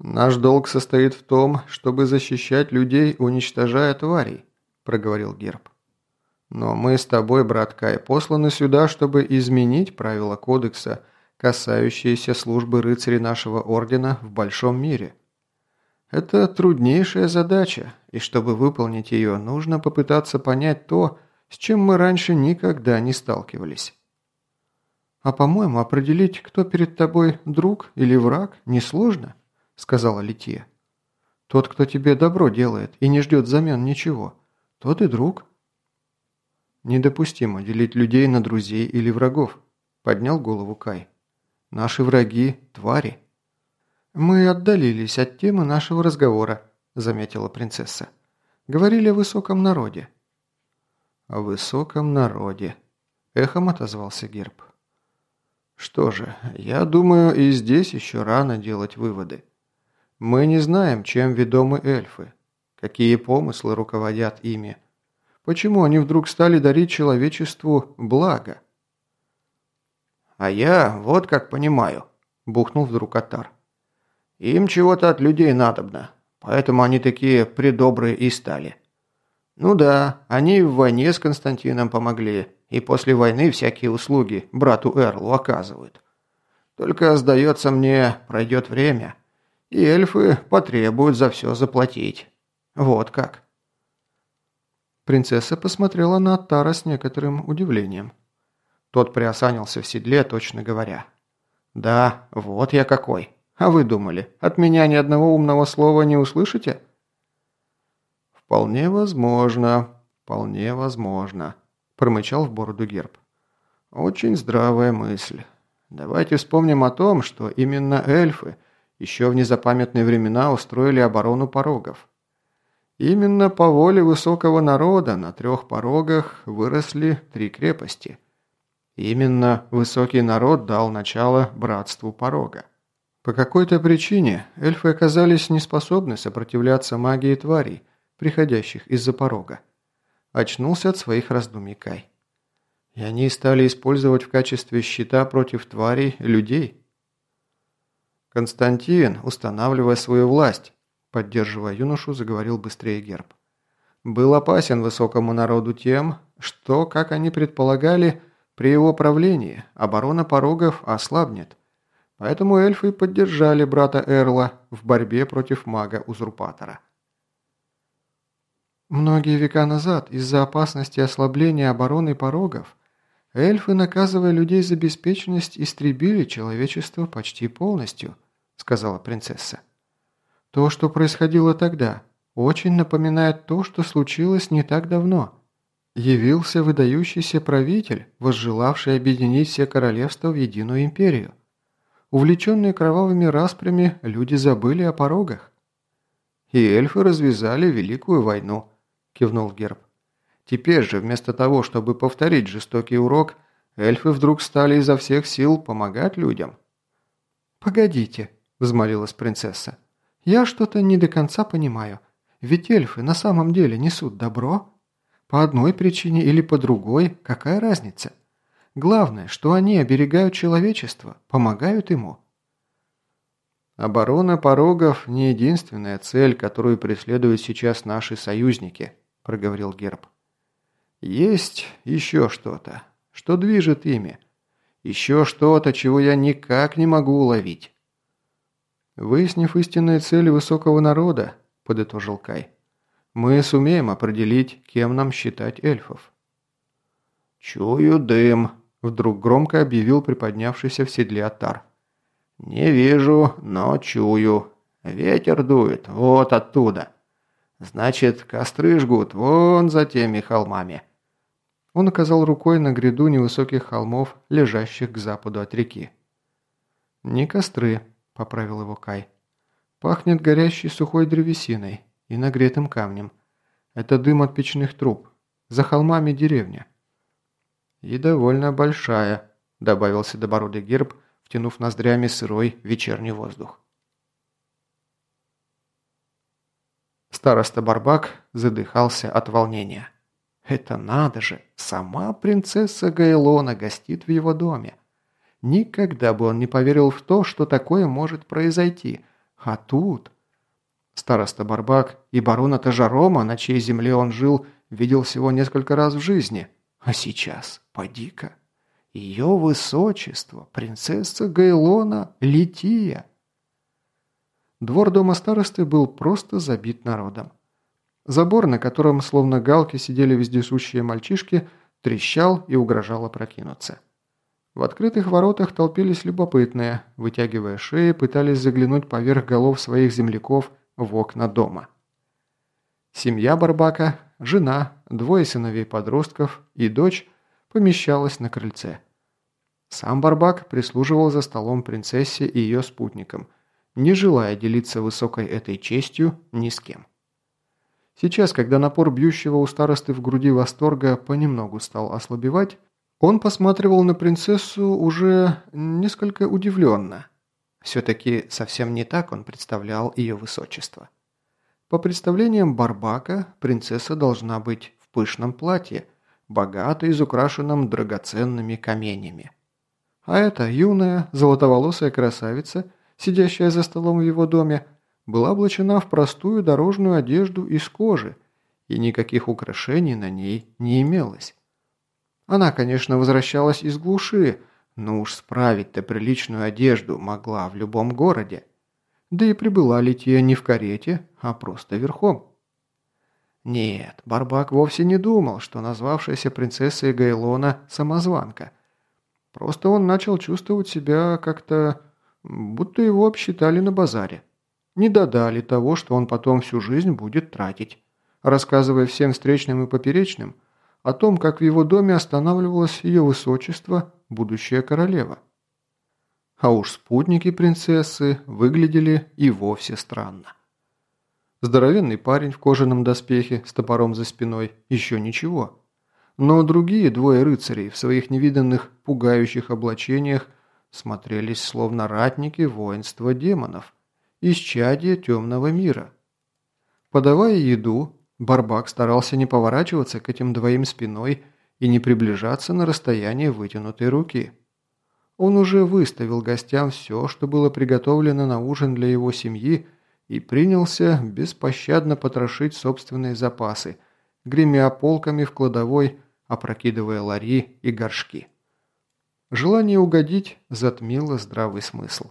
«Наш долг состоит в том, чтобы защищать людей, уничтожая тварей», – проговорил Герб. «Но мы с тобой, брат Кай, посланы сюда, чтобы изменить правила кодекса, касающиеся службы рыцарей нашего ордена в большом мире. Это труднейшая задача, и чтобы выполнить ее, нужно попытаться понять то, с чем мы раньше никогда не сталкивались». «А по-моему, определить, кто перед тобой друг или враг, несложно», – сказала Лития. «Тот, кто тебе добро делает и не ждет взамен ничего, тот и друг». «Недопустимо делить людей на друзей или врагов», – поднял голову Кай. «Наши враги – твари». «Мы отдалились от темы нашего разговора», – заметила принцесса. «Говорили о высоком народе». «О высоком народе», – эхом отозвался Герб. «Что же, я думаю, и здесь еще рано делать выводы. Мы не знаем, чем ведомы эльфы, какие помыслы руководят ими, почему они вдруг стали дарить человечеству благо. «А я вот как понимаю», – бухнул вдруг Атар. «Им чего-то от людей надобно, поэтому они такие предобрые и стали. Ну да, они в войне с Константином помогли, и после войны всякие услуги брату Эрлу оказывают. Только, сдается мне, пройдет время» и эльфы потребуют за все заплатить. Вот как». Принцесса посмотрела на Тара с некоторым удивлением. Тот приосанился в седле, точно говоря. «Да, вот я какой. А вы думали, от меня ни одного умного слова не услышите?» «Вполне возможно, вполне возможно», – промычал в бороду герб. «Очень здравая мысль. Давайте вспомним о том, что именно эльфы – еще в незапамятные времена устроили оборону порогов. Именно по воле высокого народа на трех порогах выросли три крепости. Именно высокий народ дал начало братству порога. По какой-то причине эльфы оказались неспособны сопротивляться магии тварей, приходящих из-за порога. Очнулся от своих раздумий Кай. И они стали использовать в качестве щита против тварей людей – Константин, устанавливая свою власть, поддерживая юношу, заговорил быстрее Герб. Был опасен высокому народу тем, что, как они предполагали, при его правлении оборона порогов ослабнет. Поэтому эльфы поддержали брата Эрла в борьбе против мага-узурпатора. Многие века назад, из-за опасности ослабления обороны порогов, эльфы, наказывая людей за беспечность, истребили человечество почти полностью –– сказала принцесса. «То, что происходило тогда, очень напоминает то, что случилось не так давно. Явился выдающийся правитель, возжелавший объединить все королевства в единую империю. Увлеченные кровавыми распрями, люди забыли о порогах. «И эльфы развязали Великую войну», – кивнул Герб. «Теперь же, вместо того, чтобы повторить жестокий урок, эльфы вдруг стали изо всех сил помогать людям». «Погодите», – взмолилась принцесса. «Я что-то не до конца понимаю. Ведь эльфы на самом деле несут добро. По одной причине или по другой, какая разница? Главное, что они оберегают человечество, помогают ему». «Оборона порогов – не единственная цель, которую преследуют сейчас наши союзники», – проговорил Герб. «Есть еще что-то, что движет ими. Еще что-то, чего я никак не могу уловить». «Выяснив истинные цели высокого народа», – подытожил Кай, – «мы сумеем определить, кем нам считать эльфов». «Чую дым», – вдруг громко объявил приподнявшийся в седле Атар. «Не вижу, но чую. Ветер дует вот оттуда. Значит, костры жгут вон за теми холмами». Он указал рукой на гряду невысоких холмов, лежащих к западу от реки. «Не костры», – поправил его Кай. «Пахнет горящей сухой древесиной и нагретым камнем. Это дым от печных труб. За холмами деревня». «И довольно большая», – добавил седобородый герб, втянув ноздрями сырой вечерний воздух. Староста Барбак задыхался от волнения. «Это надо же! Сама принцесса Гайлона гостит в его доме!» Никогда бы он не поверил в то, что такое может произойти. А тут... Староста Барбак и барона Тажарома, на чьей земле он жил, видел всего несколько раз в жизни. А сейчас, поди-ка, ее высочество, принцесса Гайлона Лития. Двор дома старосты был просто забит народом. Забор, на котором словно галки сидели вездесущие мальчишки, трещал и угрожал опрокинуться. В открытых воротах толпились любопытные, вытягивая шеи, пытались заглянуть поверх голов своих земляков в окна дома. Семья Барбака, жена, двое сыновей-подростков и дочь помещалась на крыльце. Сам Барбак прислуживал за столом принцессе и ее спутникам, не желая делиться высокой этой честью ни с кем. Сейчас, когда напор бьющего у старосты в груди восторга понемногу стал ослабевать, он посматривал на принцессу уже несколько удивленно. Все-таки совсем не так он представлял ее высочество. По представлениям Барбака, принцесса должна быть в пышном платье, богато изукрашенном драгоценными каменями. А эта юная, золотоволосая красавица, сидящая за столом в его доме, была облачена в простую дорожную одежду из кожи, и никаких украшений на ней не имелось. Она, конечно, возвращалась из глуши, но уж справить-то приличную одежду могла в любом городе. Да и прибыла Лития не в карете, а просто верхом. Нет, Барбак вовсе не думал, что назвавшаяся принцессой Гайлона – самозванка. Просто он начал чувствовать себя как-то, будто его обсчитали на базаре не додали того, что он потом всю жизнь будет тратить, рассказывая всем встречным и поперечным о том, как в его доме останавливалось ее высочество, будущая королева. А уж спутники принцессы выглядели и вовсе странно. Здоровенный парень в кожаном доспехе с топором за спиной – еще ничего. Но другие двое рыцарей в своих невиданных пугающих облачениях смотрелись словно ратники воинства демонов – исчадие темного мира. Подавая еду, Барбак старался не поворачиваться к этим двоим спиной и не приближаться на расстояние вытянутой руки. Он уже выставил гостям все, что было приготовлено на ужин для его семьи, и принялся беспощадно потрошить собственные запасы, гремя полками в кладовой, опрокидывая лари и горшки. Желание угодить затмило здравый смысл.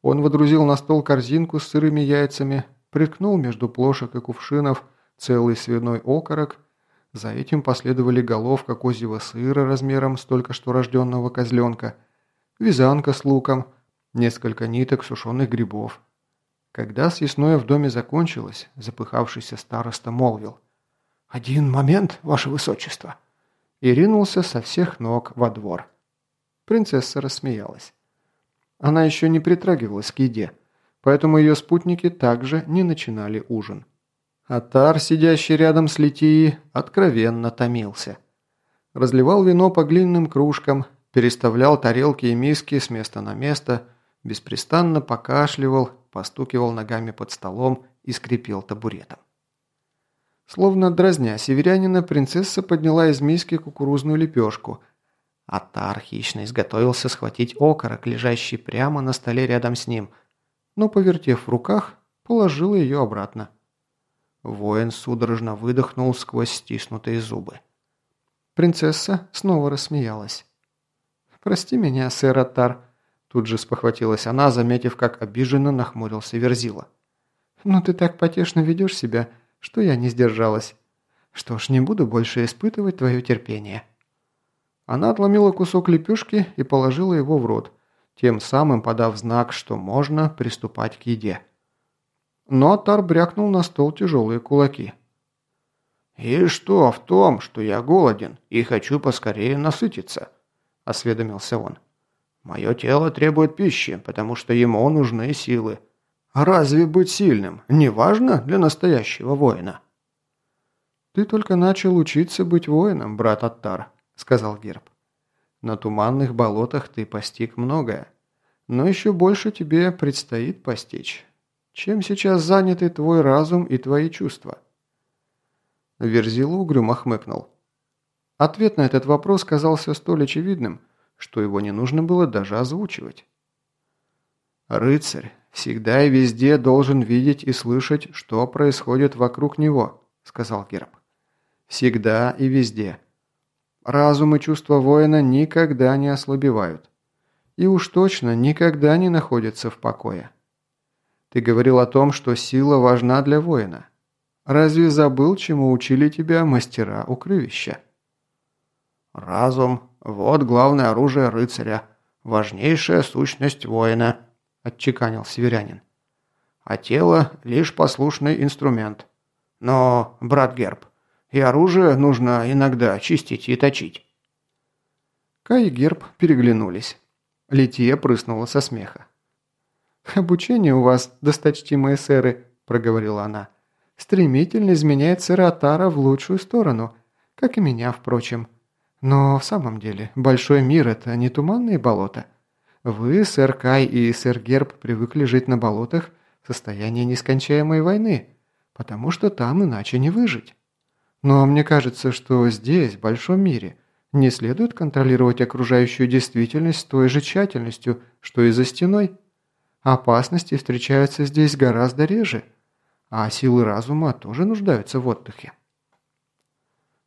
Он водрузил на стол корзинку с сырыми яйцами, приткнул между плошек и кувшинов целый свиной окорок, за этим последовали головка козьего сыра размером с только что рожденного козленка, вязанка с луком, несколько ниток сушеных грибов. Когда съестное в доме закончилось, запыхавшийся староста молвил «Один момент, ваше высочество!» и ринулся со всех ног во двор. Принцесса рассмеялась. Она еще не притрагивалась к еде, поэтому ее спутники также не начинали ужин. Атар, сидящий рядом с Литией, откровенно томился. Разливал вино по глиняным кружкам, переставлял тарелки и миски с места на место, беспрестанно покашливал, постукивал ногами под столом и скрипел табуретом. Словно дразня северянина, принцесса подняла из миски кукурузную лепешку – Атар хищно изготовился схватить окорок, лежащий прямо на столе рядом с ним, но, повертев в руках, положил ее обратно. Воин судорожно выдохнул сквозь стиснутые зубы. Принцесса снова рассмеялась. «Прости меня, сэр Атар», – тут же спохватилась она, заметив, как обиженно нахмурился Верзила. «Но ты так потешно ведешь себя, что я не сдержалась. Что ж, не буду больше испытывать твое терпение». Она отломила кусок лепешки и положила его в рот, тем самым подав знак, что можно приступать к еде. Но Атар брякнул на стол тяжелые кулаки. «И что в том, что я голоден и хочу поскорее насытиться?» – осведомился он. «Мое тело требует пищи, потому что ему нужны силы. Разве быть сильным не важно для настоящего воина?» «Ты только начал учиться быть воином, брат Аттар», сказал Герб. «На туманных болотах ты постиг многое, но еще больше тебе предстоит постичь. Чем сейчас заняты твой разум и твои чувства?» Верзила угрюмо хмыкнул. Ответ на этот вопрос казался столь очевидным, что его не нужно было даже озвучивать. «Рыцарь, всегда и везде должен видеть и слышать, что происходит вокруг него», – сказал Герб. «Всегда и везде. Разум и чувства воина никогда не ослабевают. И уж точно никогда не находятся в покое. Ты говорил о том, что сила важна для воина. Разве забыл, чему учили тебя мастера укрывища?» «Разум – вот главное оружие рыцаря, важнейшая сущность воина», – отчеканил северянин. «А тело – лишь послушный инструмент. Но, брат Герб, и оружие нужно иногда чистить и точить». Кай и Герб переглянулись. Лития прыснула со смеха. «Обучение у вас, досточтимые сэры», – проговорила она, – «стремительно изменяет сэра Атара в лучшую сторону, как и меня, впрочем. Но в самом деле, большой мир – это не туманные болота. Вы, сэр Кай и сэр Герб, привыкли жить на болотах в состоянии нескончаемой войны, потому что там иначе не выжить. Но мне кажется, что здесь, в большом мире, не следует контролировать окружающую действительность с той же тщательностью, что и за стеной. Опасности встречаются здесь гораздо реже, а силы разума тоже нуждаются в отдыхе.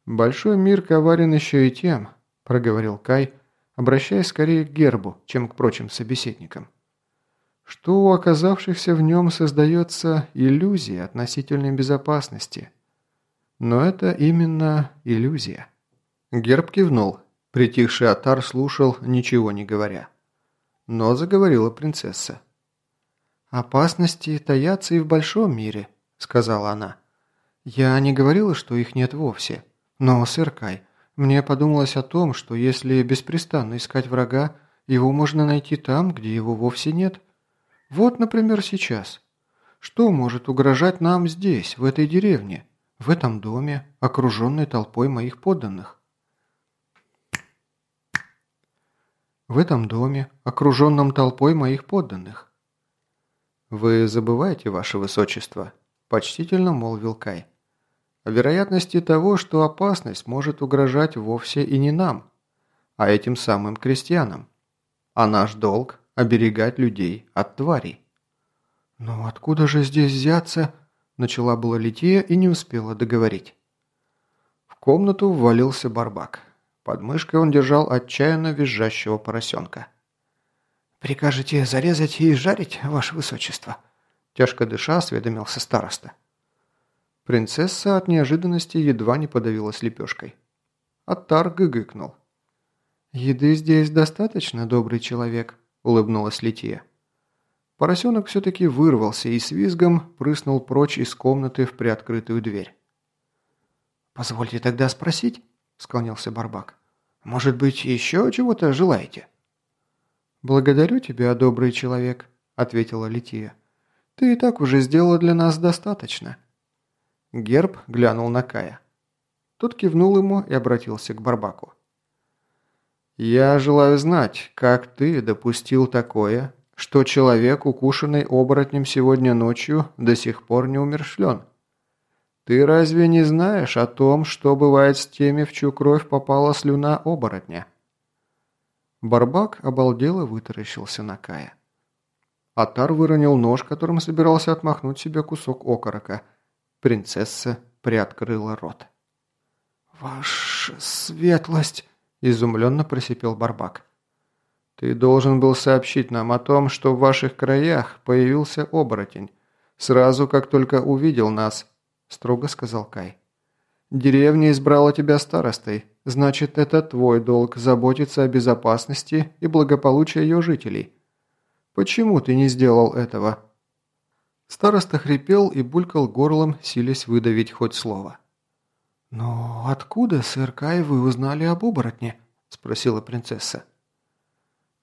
«Большой мир коварен еще и тем», – проговорил Кай, обращаясь скорее к Гербу, чем к прочим собеседникам, что у оказавшихся в нем создается иллюзия относительной безопасности. Но это именно иллюзия. Герб кивнул. Притихший Атар слушал, ничего не говоря. Но заговорила принцесса. «Опасности таятся и в большом мире», – сказала она. «Я не говорила, что их нет вовсе. Но, сэр Кай, мне подумалось о том, что если беспрестанно искать врага, его можно найти там, где его вовсе нет. Вот, например, сейчас. Что может угрожать нам здесь, в этой деревне, в этом доме, окруженной толпой моих подданных? В этом доме, окруженном толпой моих подданных. «Вы забываете, ваше высочество», – почтительно молвил Кай о вероятности того, что опасность может угрожать вовсе и не нам, а этим самым крестьянам. А наш долг – оберегать людей от тварей. «Но откуда же здесь взяться?» – начала была Лития и не успела договорить. В комнату ввалился барбак. Под мышкой он держал отчаянно визжащего поросенка. «Прикажете зарезать и жарить, ваше высочество?» Тяжко дыша осведомился староста. Принцесса от неожиданности едва не подавилась лепешкой. Аттар гыгыкнул. «Еды здесь достаточно, добрый человек», – улыбнулась Лития. Поросенок все-таки вырвался и с визгом прыснул прочь из комнаты в приоткрытую дверь. «Позвольте тогда спросить», – склонился Барбак. «Может быть, еще чего-то желаете?» «Благодарю тебя, добрый человек», – ответила Лития. «Ты и так уже сделала для нас достаточно». Герб глянул на Кая. Тот кивнул ему и обратился к Барбаку. «Я желаю знать, как ты допустил такое, что человек, укушенный оборотнем сегодня ночью, до сих пор не умершлен? Ты разве не знаешь о том, что бывает с теми, в чью кровь попала слюна оборотня?» Барбак обалдело вытаращился на Кая. Атар выронил нож, которым собирался отмахнуть себе кусок окорока – Принцесса приоткрыла рот. «Ваша светлость!» – изумленно просипел Барбак. «Ты должен был сообщить нам о том, что в ваших краях появился оборотень, сразу как только увидел нас», – строго сказал Кай. «Деревня избрала тебя старостой, значит, это твой долг заботиться о безопасности и благополучии ее жителей. Почему ты не сделал этого?» Староста хрипел и булькал горлом, силясь выдавить хоть слово. «Но откуда, сэр Кай, вы узнали об оборотне?» – спросила принцесса.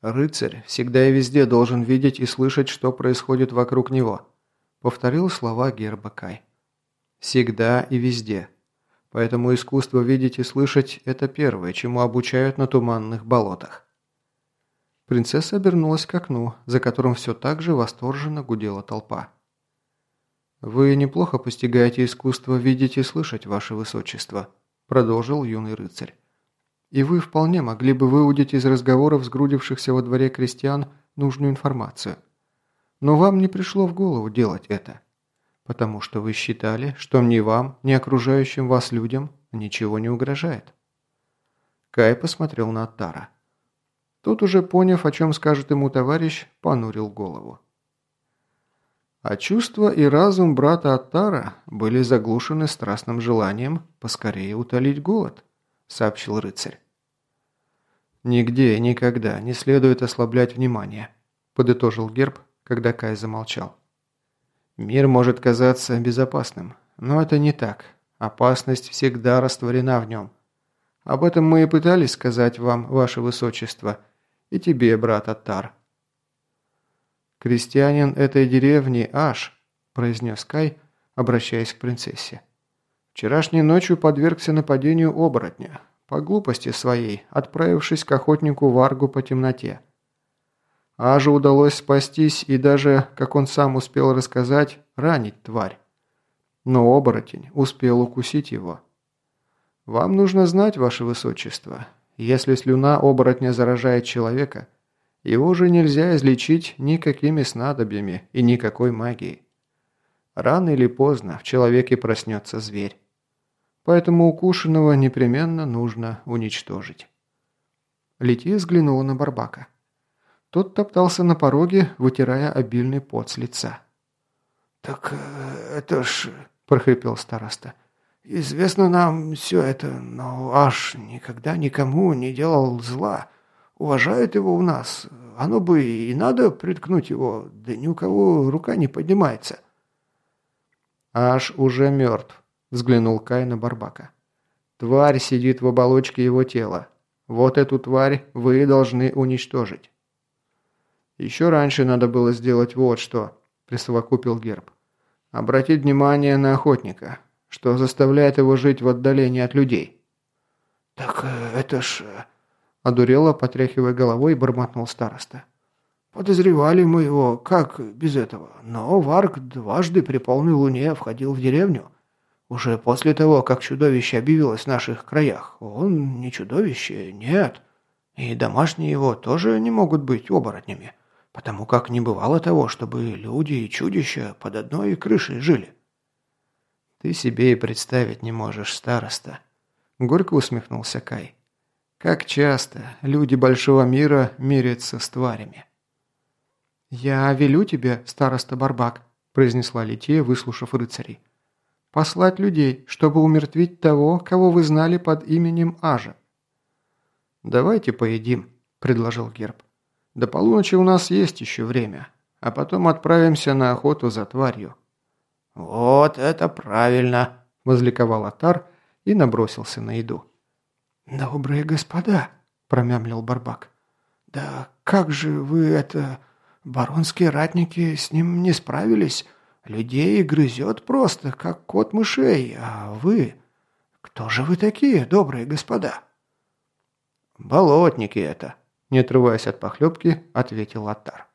«Рыцарь всегда и везде должен видеть и слышать, что происходит вокруг него», – повторил слова герба Кай. «Всегда и везде. Поэтому искусство видеть и слышать – это первое, чему обучают на туманных болотах». Принцесса обернулась к окну, за которым все так же восторженно гудела толпа. «Вы неплохо постигаете искусство видеть и слышать, ваше высочество», – продолжил юный рыцарь. «И вы вполне могли бы выудить из разговоров сгрудившихся во дворе крестьян нужную информацию. Но вам не пришло в голову делать это, потому что вы считали, что ни вам, ни окружающим вас людям ничего не угрожает. Кай посмотрел на Тара. Тот, уже поняв, о чем скажет ему товарищ, понурил голову. А чувства и разум брата Аттара были заглушены страстным желанием поскорее утолить голод, сообщил рыцарь. «Нигде и никогда не следует ослаблять внимание», – подытожил Герб, когда Кай замолчал. «Мир может казаться безопасным, но это не так. Опасность всегда растворена в нем. Об этом мы и пытались сказать вам, ваше высочество, и тебе, брат Аттар». «Крестьянин этой деревни Аш», – произнес Кай, обращаясь к принцессе. «Вчерашней ночью подвергся нападению оборотня, по глупости своей, отправившись к охотнику Варгу по темноте. Аже удалось спастись и даже, как он сам успел рассказать, ранить тварь. Но оборотень успел укусить его. Вам нужно знать, ваше высочество, если слюна оборотня заражает человека, его же нельзя излечить никакими снадобьями и никакой магией. Рано или поздно в человеке проснется зверь поэтому укушенного непременно нужно уничтожить. Лития взглянула на Барбака. Тот топтался на пороге, вытирая обильный пот с лица. «Так э, это ж...» – прохрипел староста. «Известно нам все это, но аж никогда никому не делал зла. Уважают его у нас. Оно бы и надо приткнуть его, да ни у кого рука не поднимается». «Аж уже мертв», взглянул Кай на Барбака. «Тварь сидит в оболочке его тела. Вот эту тварь вы должны уничтожить». «Еще раньше надо было сделать вот что», – присовокупил Герб. «Обратить внимание на охотника, что заставляет его жить в отдалении от людей». «Так э, это ж...» э, – одурело, потряхивая головой, бормотнул староста. «Подозревали мы его, как без этого, но Варк дважды при полной луне входил в деревню». Уже после того, как чудовище объявилось в наших краях, он не чудовище, нет. И домашние его тоже не могут быть оборотнями, потому как не бывало того, чтобы люди и чудища под одной крышей жили. Ты себе и представить не можешь, староста. Горько усмехнулся Кай. Как часто люди большого мира мирятся с тварями. «Я велю тебе, староста Барбак», – произнесла Лития, выслушав рыцарей. Послать людей, чтобы умертвить того, кого вы знали под именем Ажа. «Давайте поедим», – предложил Герб. «До полуночи у нас есть еще время, а потом отправимся на охоту за тварью». «Вот это правильно!» – возликовал Атар и набросился на еду. «Добрые господа!» – промямлил Барбак. «Да как же вы это... Баронские ратники с ним не справились?» Людей грызет просто, как кот мышей, а вы... Кто же вы такие, добрые господа?» «Болотники это», — не отрываясь от похлебки, ответил Атар.